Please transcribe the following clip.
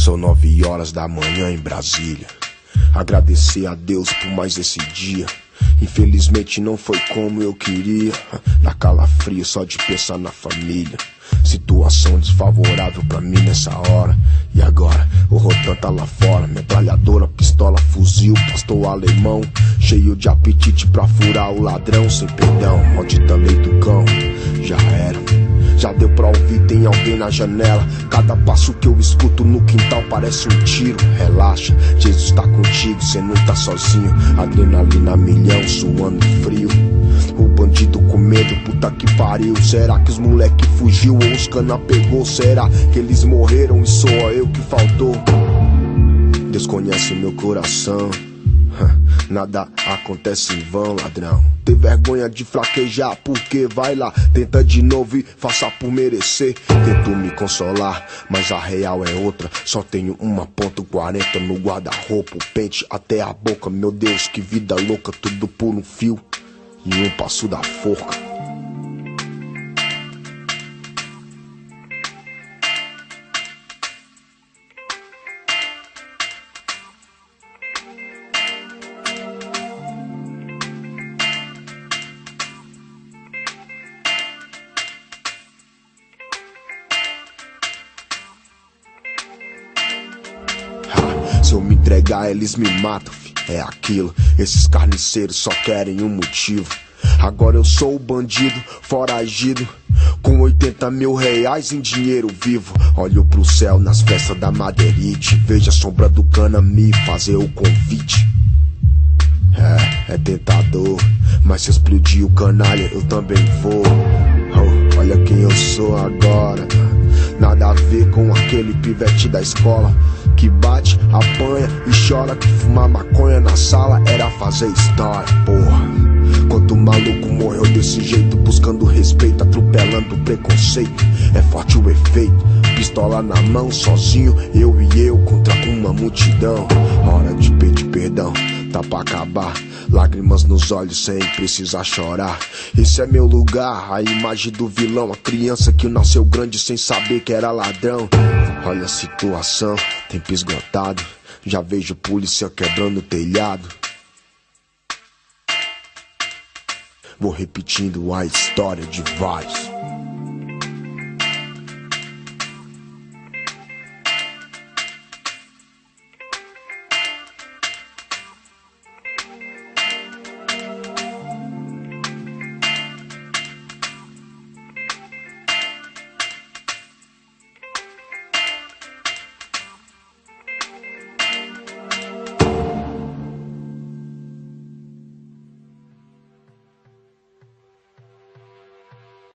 São nove horas da manhã em Brasília. Agradecer a Deus por mais esse dia. Infelizmente não foi como eu queria. Na calafrio só de pensar na família. Situação desfavorável pra mim nessa hora. E agora, o Rotan tá lá fora. Metralhadora, pistola, fuzil, pastor alemão. Cheio de apetite pra furar o ladrão. Sem perdão, maldita lei do cão. Já era. Já deu pra ouvir, tem alguém na janela. Cada passo que eu escuto no quintal parece um tiro. Relaxa, Jesus tá contigo, cê não tá sozinho. Adrenalina milhão, suando frio. O bandido com medo, puta que pariu. Será que os moleque fugiu ou os cana pegou? Será que eles morreram e só eu que faltou? Deus conhece meu coração. Nada acontece em vão, ladrão. Ter vergonha de fraquejar, porque vai lá, tenta de novo e faça por merecer. Tento me consolar, mas a real é outra. Só tenho uma ponto 40 no guarda-roupa, pente até a boca. Meu Deus, que vida louca, tudo por um fio e um passo da forca. Se eu me entregar, eles me matam, fi. É aquilo. Esses carniceiros só querem um motivo. Agora eu sou o bandido, foragido. Com 80 mil reais em dinheiro vivo. Olho pro céu nas festas da Madeirite. Vejo a sombra do cana me fazer o convite. É, é tentador. Mas se explodir o canalha, eu também vou. Oh, olha quem eu sou agora. Com aquele pivete da escola que bate, apanha e chora que fumar maconha na sala era fazer história, porra. Quanto maluco morreu desse jeito, buscando respeito, atropelando preconceito. É forte o efeito, pistola na mão, sozinho, eu e eu contra uma multidão. Hora de pedir perdão, tá pra acabar. Lágrimas nos olhos sem precisar chorar. Esse é meu lugar, a imagem do vilão. A criança que nasceu grande sem saber que era ladrão. Olha a situação, tempo esgotado. Já vejo polícia quebrando o telhado. Vou repetindo a história de vários.